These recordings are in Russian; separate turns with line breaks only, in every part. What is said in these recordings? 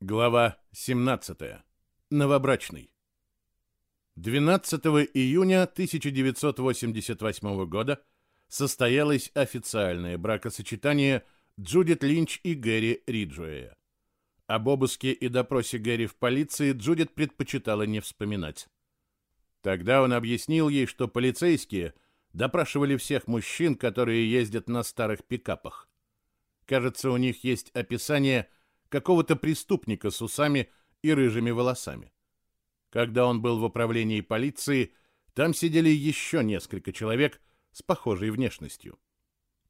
Глава 17. Новобрачный. 12 июня 1988 года состоялось официальное бракосочетание Джудит Линч и Гэри Риджуэя. Об обыске и допросе Гэри в полиции Джудит предпочитала не вспоминать. Тогда он объяснил ей, что полицейские допрашивали всех мужчин, которые ездят на старых пикапах. Кажется, у них есть описание – какого-то преступника с усами и рыжими волосами. Когда он был в управлении полиции, там сидели еще несколько человек с похожей внешностью.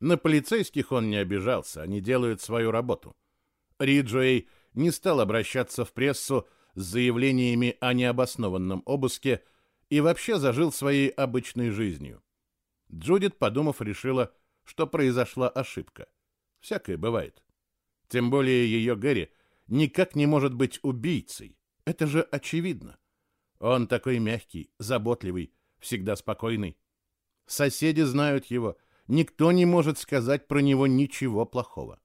На полицейских он не обижался, они делают свою работу. Риджуэй не стал обращаться в прессу с заявлениями о необоснованном обыске и вообще зажил своей обычной жизнью. Джудит, подумав, решила, что произошла ошибка. Всякое бывает. Тем более ее Гэри никак не может быть убийцей. Это же очевидно. Он такой мягкий, заботливый, всегда спокойный. Соседи знают его. Никто не может сказать про него ничего плохого.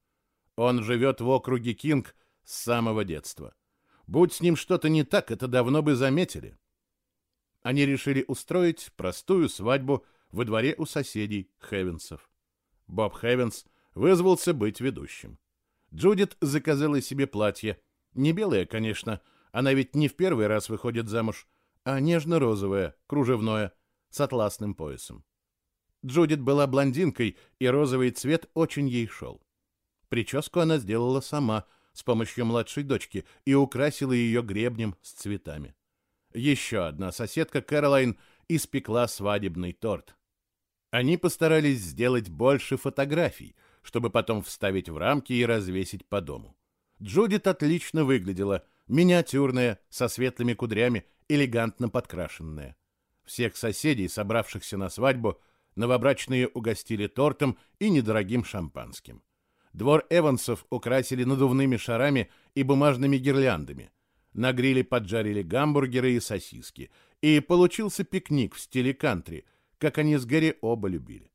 Он живет в округе Кинг с самого детства. Будь с ним что-то не так, это давно бы заметили. Они решили устроить простую свадьбу во дворе у соседей Хевенсов. Боб Хевенс вызвался быть ведущим. Джудит заказала себе платье. Не белое, конечно, она ведь не в первый раз выходит замуж, а нежно-розовое, кружевное, с атласным поясом. Джудит была блондинкой, и розовый цвет очень ей шел. Прическу она сделала сама, с помощью младшей дочки, и украсила ее гребнем с цветами. Еще одна соседка, Кэролайн, испекла свадебный торт. Они постарались сделать больше фотографий, чтобы потом вставить в рамки и развесить по дому. Джудит отлично выглядела, миниатюрная, со светлыми кудрями, элегантно подкрашенная. Всех соседей, собравшихся на свадьбу, новобрачные угостили тортом и недорогим шампанским. Двор Эвансов украсили надувными шарами и бумажными гирляндами. На гриле поджарили гамбургеры и сосиски. И получился пикник в стиле кантри, как они с Гэри оба любили.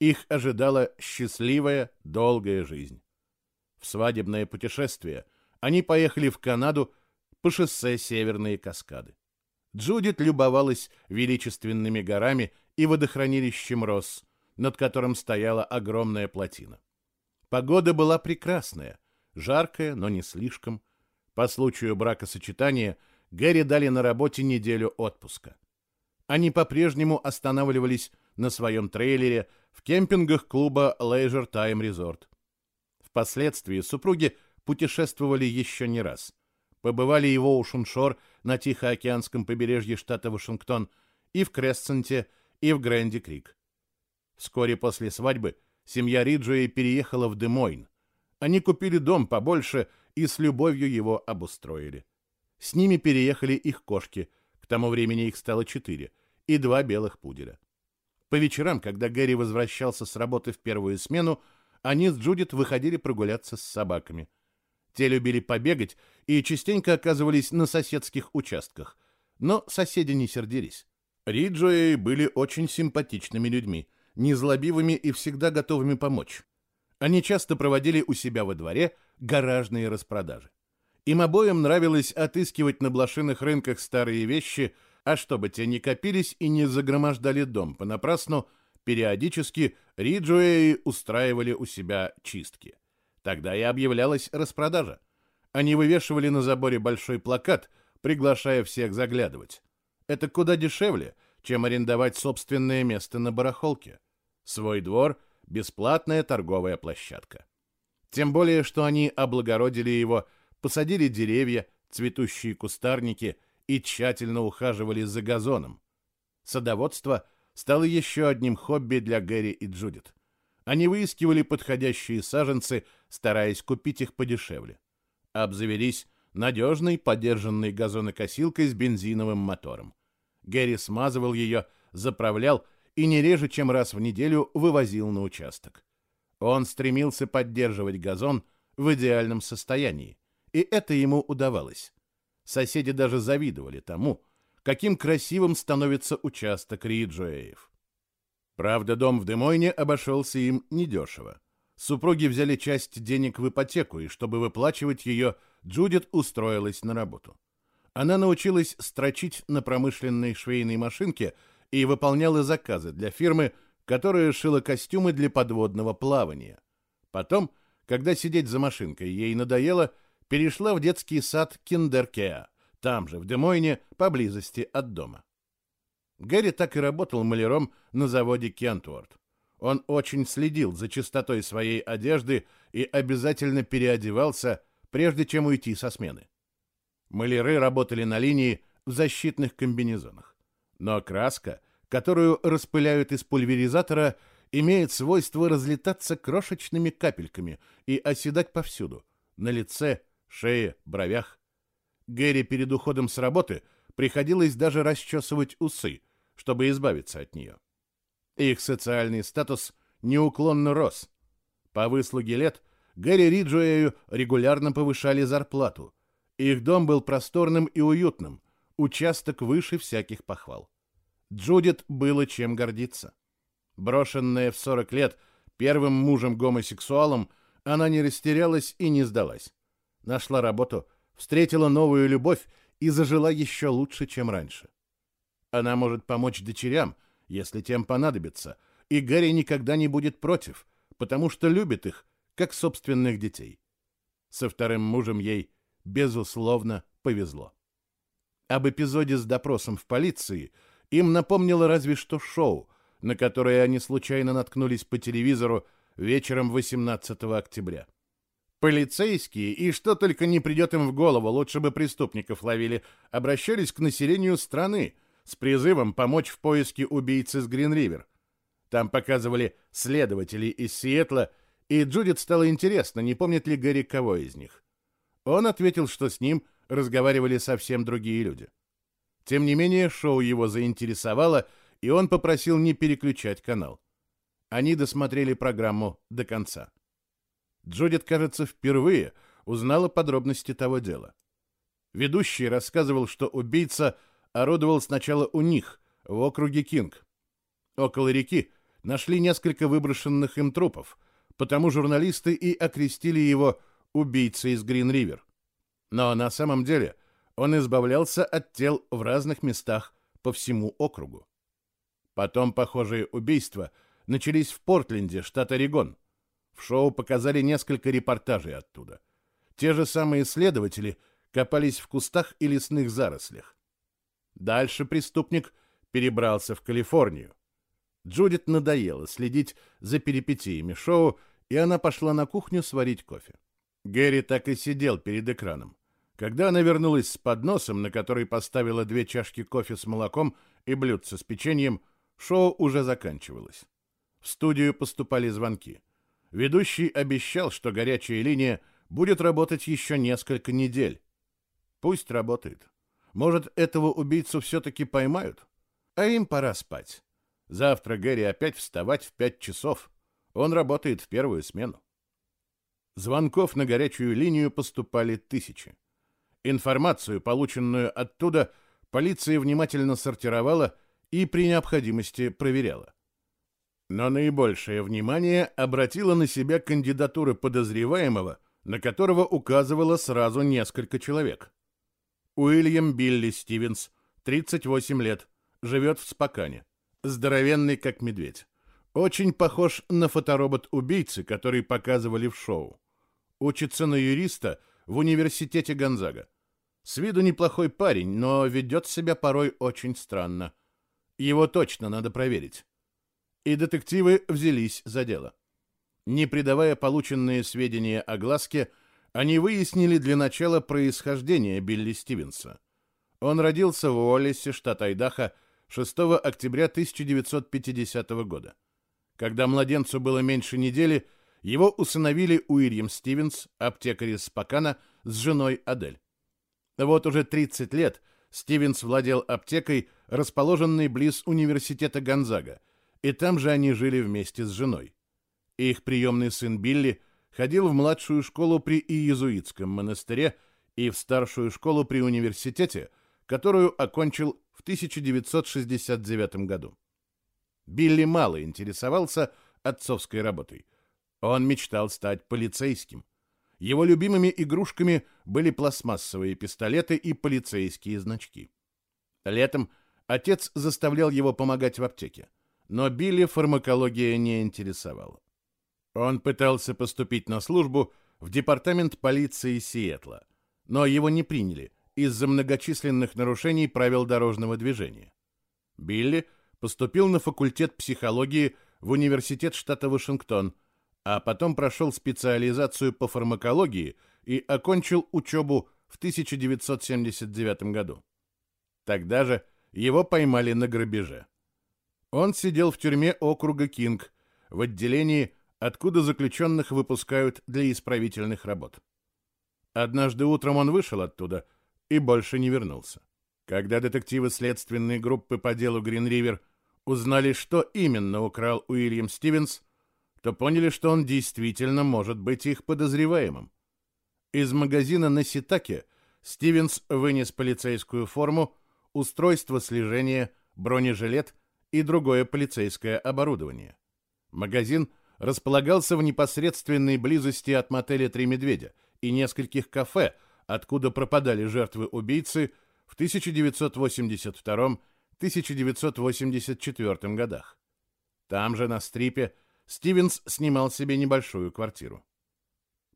Их ожидала счастливая, долгая жизнь. В свадебное путешествие они поехали в Канаду по шоссе Северные Каскады. Джудит любовалась величественными горами и водохранилищем Росс, над которым стояла огромная плотина. Погода была прекрасная, жаркая, но не слишком. По случаю бракосочетания Гэри дали на работе неделю отпуска. Они по-прежнему останавливались на своем трейлере в кемпингах клуба Leisure Time Resort. Впоследствии супруги путешествовали еще не раз. Побывали и в Оушен-Шор на Тихоокеанском побережье штата Вашингтон, и в Крессенте, и в Грэнди-Крик. Вскоре после свадьбы семья Риджуэй переехала в Демойн. Они купили дом побольше и с любовью его обустроили. С ними переехали их кошки, к тому времени их стало четыре, и два белых пуделя. По вечерам, когда Гэри возвращался с работы в первую смену, они с Джудит выходили прогуляться с собаками. Те любили побегать и частенько оказывались на соседских участках. Но соседи не сердились. Риджуэй были очень симпатичными людьми, незлобивыми и всегда готовыми помочь. Они часто проводили у себя во дворе гаражные распродажи. Им обоим нравилось отыскивать на блошиных рынках старые вещи – а чтобы те не копились и не загромождали дом понапрасну, периодически Риджуэи устраивали у себя чистки. Тогда и объявлялась распродажа. Они вывешивали на заборе большой плакат, приглашая всех заглядывать. Это куда дешевле, чем арендовать собственное место на барахолке. Свой двор – бесплатная торговая площадка. Тем более, что они облагородили его, посадили деревья, цветущие кустарники – и тщательно ухаживали за газоном. Садоводство стало еще одним хобби для Гэри и Джудит. Они выискивали подходящие саженцы, стараясь купить их подешевле. Обзавелись надежной подержанной газонокосилкой с бензиновым мотором. Гэри смазывал ее, заправлял и не реже, чем раз в неделю вывозил на участок. Он стремился поддерживать газон в идеальном состоянии, и это ему удавалось. Соседи даже завидовали тому, каким красивым становится участок Риджуэев. Правда, дом в Демойне обошелся им недешево. Супруги взяли часть денег в ипотеку, и чтобы выплачивать ее, Джудит устроилась на работу. Она научилась строчить на промышленной швейной машинке и выполняла заказы для фирмы, которая шила костюмы для подводного плавания. Потом, когда сидеть за машинкой ей надоело, перешла в детский сад Киндеркеа, там же, в Демойне, поблизости от дома. Гэри так и работал маляром на заводе Кентворд. Он очень следил за чистотой своей одежды и обязательно переодевался, прежде чем уйти со смены. Маляры работали на линии в защитных комбинезонах. Но краска, которую распыляют из пульверизатора, имеет свойство разлетаться крошечными капельками и оседать повсюду – на лице, шее, бровях. Гэри перед уходом с работы приходилось даже расчесывать усы, чтобы избавиться от нее. Их социальный статус неуклонно рос. По выслуге лет Гэри Риджуэю регулярно повышали зарплату. Их дом был просторным и уютным, участок выше всяких похвал. Джудит было чем гордиться. Брошенная в 40 лет первым мужем-гомосексуалом, она не растерялась и не сдалась. Нашла работу, встретила новую любовь и зажила еще лучше, чем раньше. Она может помочь дочерям, если тем понадобится, и Гарри никогда не будет против, потому что любит их, как собственных детей. Со вторым мужем ей, безусловно, повезло. Об эпизоде с допросом в полиции им напомнило разве что шоу — на которые они случайно наткнулись по телевизору вечером 18 октября. Полицейские, и что только не придет им в голову, лучше бы преступников ловили, обращались к населению страны с призывом помочь в поиске убийцы с Грин-Ривер. Там показывали следователей из Сиэтла, и Джудит стало интересно, не помнит ли Гэри кого из них. Он ответил, что с ним разговаривали совсем другие люди. Тем не менее, шоу его заинтересовало, и он попросил не переключать канал. Они досмотрели программу до конца. Джудит, кажется, впервые узнала подробности того дела. Ведущий рассказывал, что убийца орудовал сначала у них, в округе Кинг. Около реки нашли несколько выброшенных им трупов, потому журналисты и окрестили его убийцей из Грин-Ривер. Но на самом деле он избавлялся от тел в разных местах по всему округу. Потом похожие убийства начались в Портленде, штат Орегон. Шоу показали несколько репортажей оттуда. Те же самые следователи копались в кустах и лесных зарослях. Дальше преступник перебрался в Калифорнию. Джудит надоело следить за перипетиями шоу, и она пошла на кухню сварить кофе. Гэри так и сидел перед экраном. Когда она вернулась с подносом, на который поставила две чашки кофе с молоком и блюдце с печеньем, Шоу уже заканчивалось. В студию поступали звонки. Ведущий обещал, что горячая линия будет работать еще несколько недель. Пусть работает. Может, этого убийцу все-таки поймают? А им пора спать. Завтра Гэри опять вставать в пять часов. Он работает в первую смену. Звонков на горячую линию поступали тысячи. Информацию, полученную оттуда, полиция внимательно сортировала и при необходимости проверяла. Но наибольшее внимание обратила на себя кандидатура подозреваемого, на которого указывало сразу несколько человек. Уильям Билли Стивенс, 38 лет, живет в Спокане, здоровенный как медведь. Очень похож на фоторобот-убийцы, который показывали в шоу. Учится на юриста в университете Гонзага. С виду неплохой парень, но ведет себя порой очень странно. Его точно надо проверить. И детективы взялись за дело. Не придавая полученные сведения о глазке, они выяснили для начала происхождение Билли Стивенса. Он родился в Уоллесе, штат Айдахо, 6 октября 1950 года. Когда младенцу было меньше недели, его усыновили Уильям Стивенс, аптекарь из Спокана, с женой Адель. Вот уже 30 лет Стивенс владел аптекой, расположенной близ университета Гонзага, и там же они жили вместе с женой. Их приемный сын Билли ходил в младшую школу при Иезуитском монастыре и в старшую школу при университете, которую окончил в 1969 году. Билли мало интересовался отцовской работой. Он мечтал стать полицейским. Его любимыми игрушками были пластмассовые пистолеты и полицейские значки. Летом отец заставлял его помогать в аптеке, но Билли фармакология не интересовала. Он пытался поступить на службу в департамент полиции Сиэтла, но его не приняли из-за многочисленных нарушений правил дорожного движения. Билли поступил на факультет психологии в университет штата Вашингтон, а потом прошел специализацию по фармакологии и окончил учебу в 1979 году. Тогда же его поймали на грабеже. Он сидел в тюрьме округа Кинг в отделении, откуда заключенных выпускают для исправительных работ. Однажды утром он вышел оттуда и больше не вернулся. Когда детективы следственной группы по делу Грин-Ривер узнали, что именно украл Уильям Стивенс, то поняли, что он действительно может быть их подозреваемым. Из магазина на Ситаке Стивенс вынес полицейскую форму, устройство слежения, бронежилет и другое полицейское оборудование. Магазин располагался в непосредственной близости от мотеля «Три медведя» и нескольких кафе, откуда пропадали жертвы убийцы в 1982-1984 годах. Там же, на стрипе, Стивенс снимал себе небольшую квартиру.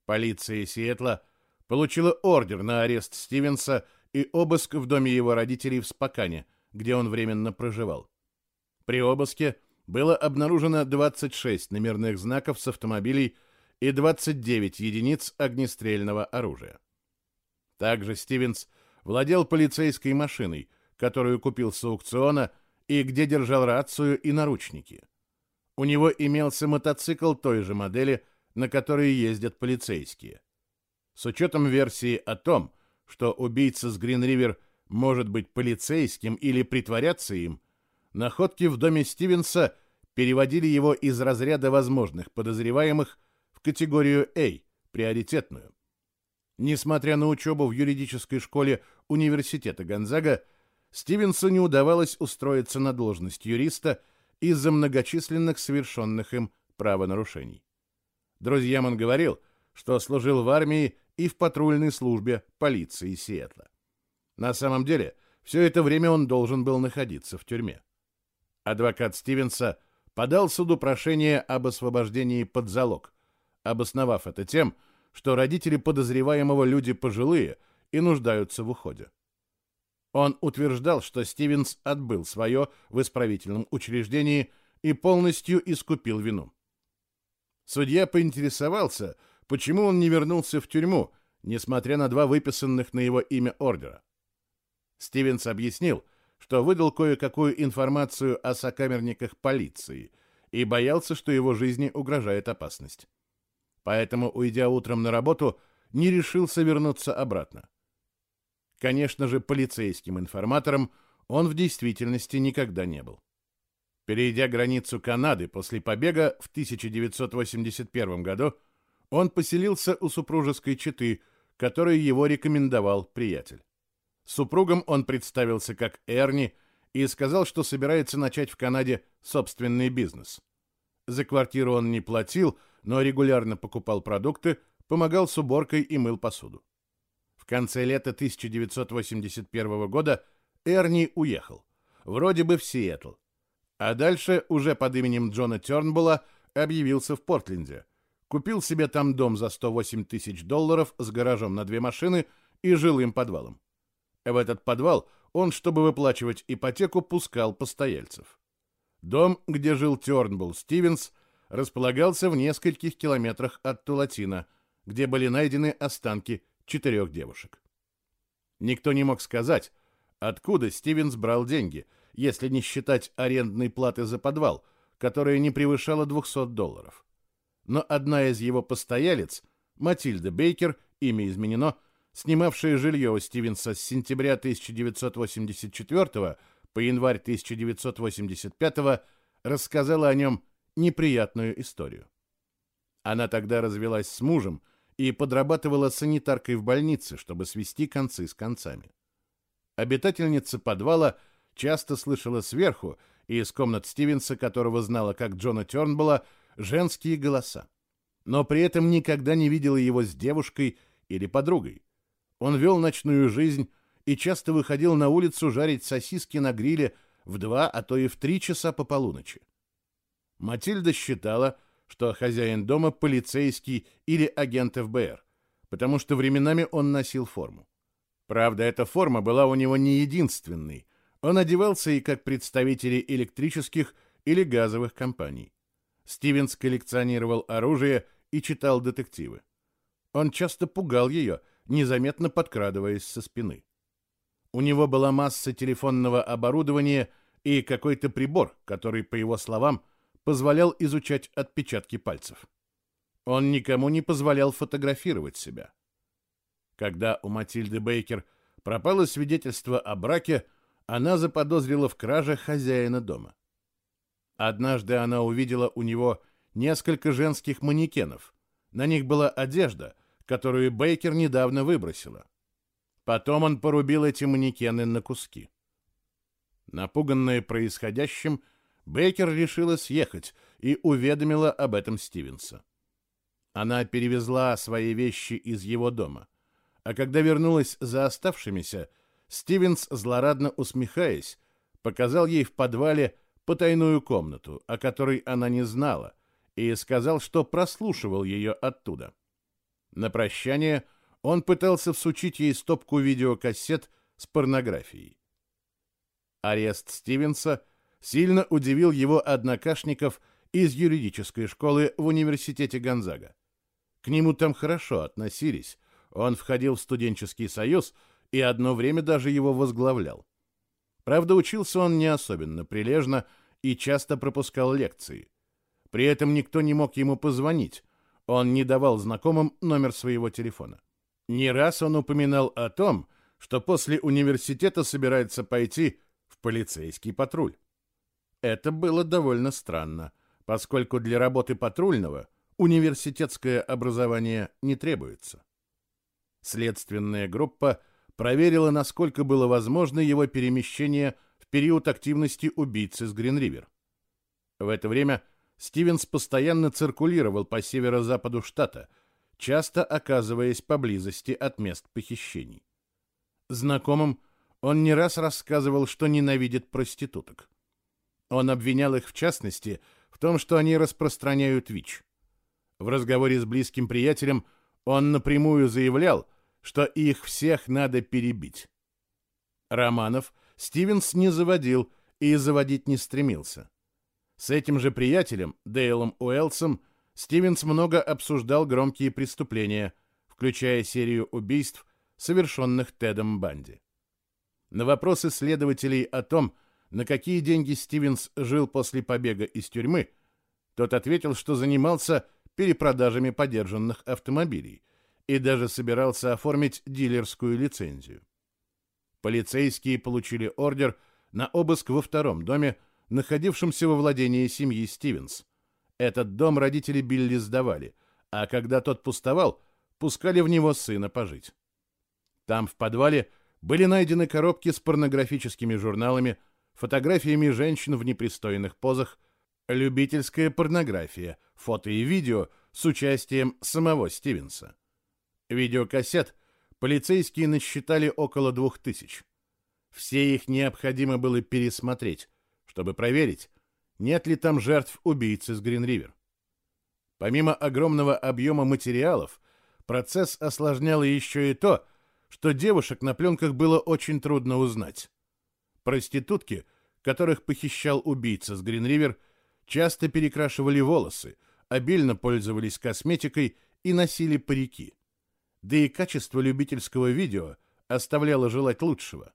Полиция Сиэтла получила ордер на арест Стивенса и обыск в доме его родителей в Спокане, где он временно проживал. При обыске было обнаружено 26 номерных знаков с автомобилей и 29 единиц огнестрельного оружия. Также Стивенс владел полицейской машиной, которую купил с аукциона и где держал рацию и наручники. У него имелся мотоцикл той же модели, на которой ездят полицейские. С учетом версии о том, что убийца с Грин-Ривер может быть полицейским или притворяться им, находки в доме Стивенса переводили его из разряда возможных подозреваемых в категорию А, приоритетную. Несмотря на учебу в юридической школе университета Гонзага, Стивенсу не удавалось устроиться на должность юриста из-за многочисленных совершенных им правонарушений. Друзьям он говорил, что служил в армии и в патрульной службе полиции Сиэтла. На самом деле, все это время он должен был находиться в тюрьме. Адвокат Стивенса подал суду прошение об освобождении под залог, обосновав это тем, что родители подозреваемого люди пожилые и нуждаются в уходе. Он утверждал, что Стивенс отбыл свое в исправительном учреждении и полностью искупил вину. Судья поинтересовался, почему он не вернулся в тюрьму, несмотря на два выписанных на его имя ордера. Стивенс объяснил, что выдал кое-какую информацию о сокамерниках полиции и боялся, что его жизни угрожает опасность. Поэтому, уйдя утром на работу, не решился вернуться обратно. Конечно же, полицейским информатором он в действительности никогда не был. Перейдя границу Канады после побега в 1981 году, он поселился у супружеской четы, которой его рекомендовал приятель. Супругом он представился как Эрни и сказал, что собирается начать в Канаде собственный бизнес. За квартиру он не платил, но регулярно покупал продукты, помогал с уборкой и мыл посуду. В конце лета 1981 года Эрни уехал, вроде бы в Сиэтл, а дальше уже под именем Джона Тернбула объявился в Портленде. Купил себе там дом за 108 тысяч долларов с гаражом на две машины и жилым подвалом. В этот подвал он, чтобы выплачивать ипотеку, пускал постояльцев. Дом, где жил Тернбулл Стивенс, располагался в нескольких километрах от Тулатина, где были найдены останки четырех девушек. Никто не мог сказать, откуда Стивенс брал деньги, если не считать арендной платы за подвал, которая не превышала 200 долларов. Но одна из его постоялец, Матильда Бейкер, имя изменено, снимавшая жилье у Стивенса с сентября 1984 по январь 1985, рассказала о нем неприятную историю. Она тогда развелась с мужем и подрабатывала санитаркой в больнице, чтобы свести концы с концами. Обитательница подвала часто слышала сверху и из комнат Стивенса, которого знала как Джона Тернбула, женские голоса. но при этом никогда не видела его с девушкой или подругой. Он вел ночную жизнь и часто выходил на улицу жарить сосиски на гриле в два, а то и в три часа по полуночи. Матильда считала, что хозяин дома полицейский или агент ФБР, потому что временами он носил форму. Правда, эта форма была у него не единственной. Он одевался и как представители электрических или газовых компаний. Стивенс коллекционировал оружие и читал детективы. Он часто пугал ее, незаметно подкрадываясь со спины. У него была масса телефонного оборудования и какой-то прибор, который, по его словам, позволял изучать отпечатки пальцев. Он никому не позволял фотографировать себя. Когда у Матильды Бейкер пропало свидетельство о браке, она заподозрила в краже хозяина дома. Однажды она увидела у него несколько женских манекенов. На них была одежда, которую Бейкер недавно выбросила. Потом он порубил эти манекены на куски. Напуганная происходящим, Бейкер решила съехать и уведомила об этом Стивенса. Она перевезла свои вещи из его дома, а когда вернулась за оставшимися, Стивенс, злорадно усмехаясь, показал ей в подвале потайную комнату, о которой она не знала, и сказал, что прослушивал ее оттуда. На прощание он пытался всучить ей стопку видеокассет с порнографией. Арест Стивенса сильно удивил его однокашников из юридической школы в университете Гонзага. К нему там хорошо относились, он входил в студенческий союз и одно время даже его возглавлял. Правда, учился он не особенно прилежно и часто пропускал лекции. При этом никто не мог ему позвонить. Он не давал знакомым номер своего телефона. Не раз он упоминал о том, что после университета собирается пойти в полицейский патруль. Это было довольно странно, поскольку для работы патрульного университетское образование не требуется. Следственная группа – проверила, насколько было возможно его перемещение в период активности убийцы с Гринривер. В это время Стивенс постоянно циркулировал по северо-западу штата, часто оказываясь поблизости от мест похищений. Знакомым он не раз рассказывал, что ненавидит проституток. Он обвинял их, в частности, в том, что они распространяют ВИЧ. В разговоре с близким приятелем он напрямую заявлял, что их всех надо перебить. Романов Стивенс не заводил и заводить не стремился. С этим же приятелем, Дейлом Уэлсом, Стивенс много обсуждал громкие преступления, включая серию убийств, совершенных Тедом Банди. На вопросы следователей о том, на какие деньги Стивенс жил после побега из тюрьмы, тот ответил, что занимался перепродажами подержанных автомобилей – и даже собирался оформить дилерскую лицензию. Полицейские получили ордер на обыск во втором доме, находившемся во владении семьи Стивенс. Этот дом родители Билли сдавали, а когда тот пустовал, пускали в него сына пожить. Там в подвале были найдены коробки с порнографическими журналами, фотографиями женщин в непристойных позах, любительская порнография, фото и видео с участием самого Стивенса. Видеокассет полицейские насчитали около двух тысяч. Все их необходимо было пересмотреть, чтобы проверить, нет ли там жертв убийцы с Гринривер. Помимо огромного объема материалов, процесс осложняло еще и то, что девушек на пленках было очень трудно узнать. Проститутки, которых похищал убийца с Гринривер, часто перекрашивали волосы, обильно пользовались косметикой и носили парики да и качество любительского видео оставляло желать лучшего.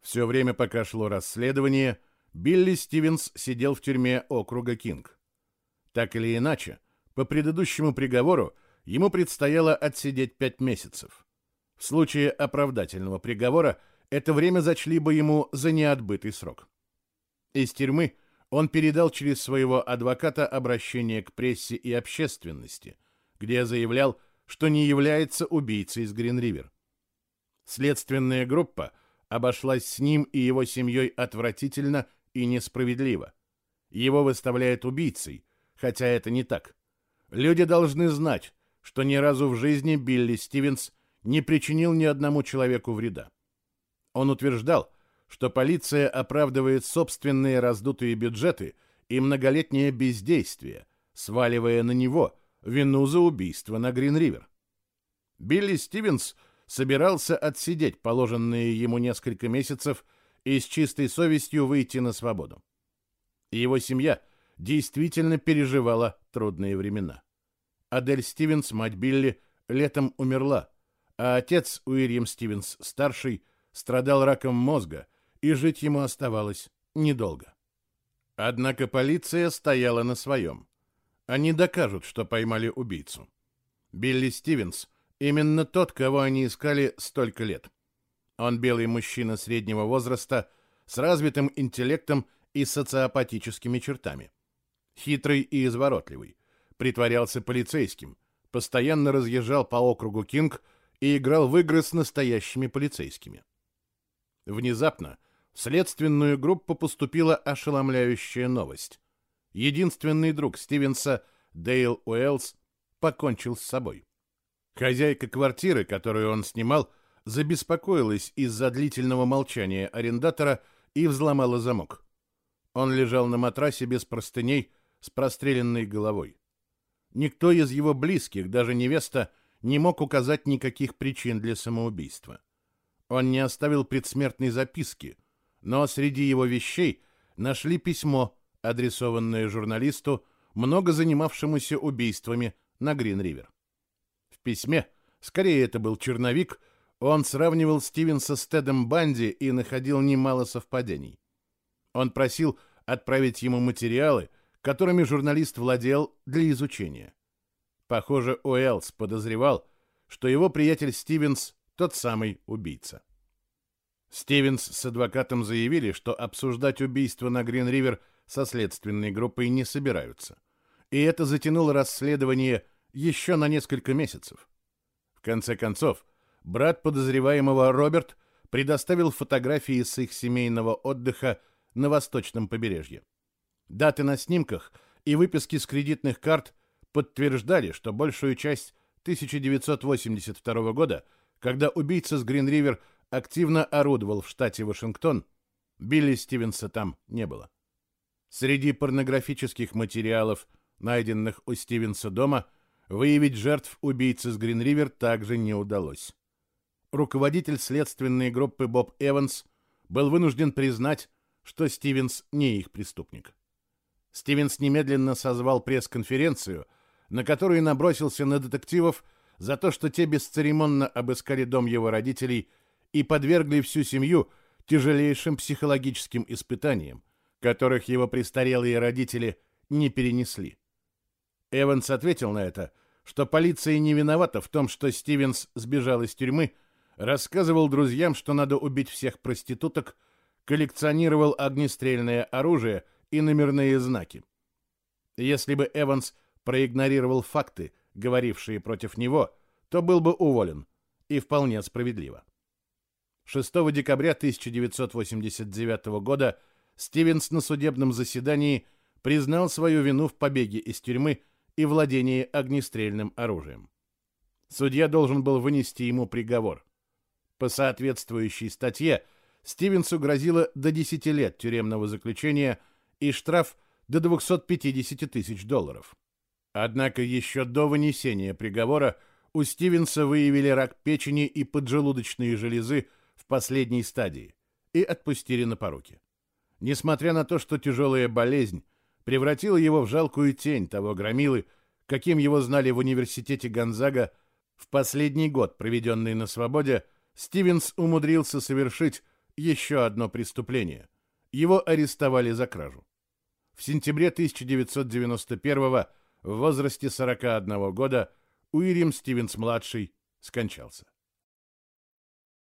Все время, пока шло расследование, Билли Стивенс сидел в тюрьме округа Кинг. Так или иначе, по предыдущему приговору ему предстояло отсидеть пять месяцев. В случае оправдательного приговора это время зачли бы ему за неотбытый срок. Из тюрьмы он передал через своего адвоката обращение к прессе и общественности, где заявлял, что не является убийцей из Гринривер. Следственная группа обошлась с ним и его семьей отвратительно и несправедливо. Его выставляют убийцей, хотя это не так. Люди должны знать, что ни разу в жизни Билли Стивенс не причинил ни одному человеку вреда. Он утверждал, что полиция оправдывает собственные раздутые бюджеты и многолетнее бездействие, сваливая на него вину за убийство на Грин-Ривер. Билли Стивенс собирался отсидеть положенные ему несколько месяцев и с чистой совестью выйти на свободу. Его семья действительно переживала трудные времена. Адель Стивенс, мать Билли, летом умерла, а отец Уильям Стивенс-старший страдал раком мозга, и жить ему оставалось недолго. Однако полиция стояла на своем. Они докажут, что поймали убийцу. Билли Стивенс — именно тот, кого они искали столько лет. Он белый мужчина среднего возраста с развитым интеллектом и социопатическими чертами. Хитрый и изворотливый. Притворялся полицейским. Постоянно разъезжал по округу Кинг и играл в игры с настоящими полицейскими. Внезапно в следственную группу поступила ошеломляющая новость. Единственный друг Стивенса, Дейл Уэллс, покончил с собой. Хозяйка квартиры, которую он снимал, забеспокоилась из-за длительного молчания арендатора и взломала замок. Он лежал на матрасе без простыней, с простреленной головой. Никто из его близких, даже невеста, не мог указать никаких причин для самоубийства. Он не оставил предсмертной записки, но среди его вещей нашли письмо, адресованное журналисту, много занимавшемуся убийствами на Грин-Ривер. В письме, скорее это был черновик, он сравнивал Стивенса с Тедом Банди и находил немало совпадений. Он просил отправить ему материалы, которыми журналист владел для изучения. Похоже, Уэллс подозревал, что его приятель Стивенс тот самый убийца. Стивенс с адвокатом заявили, что обсуждать убийство на Грин-Ривер со следственной группой не собираются. И это затянуло расследование еще на несколько месяцев. В конце концов, брат подозреваемого Роберт предоставил фотографии с их семейного отдыха на восточном побережье. Даты на снимках и выписки с кредитных карт подтверждали, что большую часть 1982 года – когда убийца с Грин-Ривер активно орудовал в штате Вашингтон, Билли Стивенса там не было. Среди порнографических материалов, найденных у Стивенса дома, выявить жертв убийцы с Грин-Ривер также не удалось. Руководитель следственной группы Боб Эванс был вынужден признать, что Стивенс не их преступник. Стивенс немедленно созвал пресс-конференцию, на которой набросился на детективов за то, что те бесцеремонно обыскали дом его родителей и подвергли всю семью тяжелейшим психологическим испытаниям, которых его престарелые родители не перенесли. Эванс ответил на это, что полиция не виновата в том, что Стивенс сбежал из тюрьмы, рассказывал друзьям, что надо убить всех проституток, коллекционировал огнестрельное оружие и номерные знаки. Если бы Эванс проигнорировал факты, говорившие против него, то был бы уволен, и вполне справедливо. 6 декабря 1989 года Стивенс на судебном заседании признал свою вину в побеге из тюрьмы и владении огнестрельным оружием. Судья должен был вынести ему приговор. По соответствующей статье Стивенсу грозило до 10 лет тюремного заключения и штраф до 250 тысяч долларов. Однако еще до вынесения приговора у Стивенса выявили рак печени и поджелудочные железы в последней стадии и отпустили на поруки. Несмотря на то, что тяжелая болезнь превратила его в жалкую тень того громилы, каким его знали в университете Гонзага, в последний год, проведенный на свободе, Стивенс умудрился совершить еще одно преступление. Его арестовали за кражу. В сентябре 1991 года в возрасте 41 года Уильям Стивенс-младший скончался.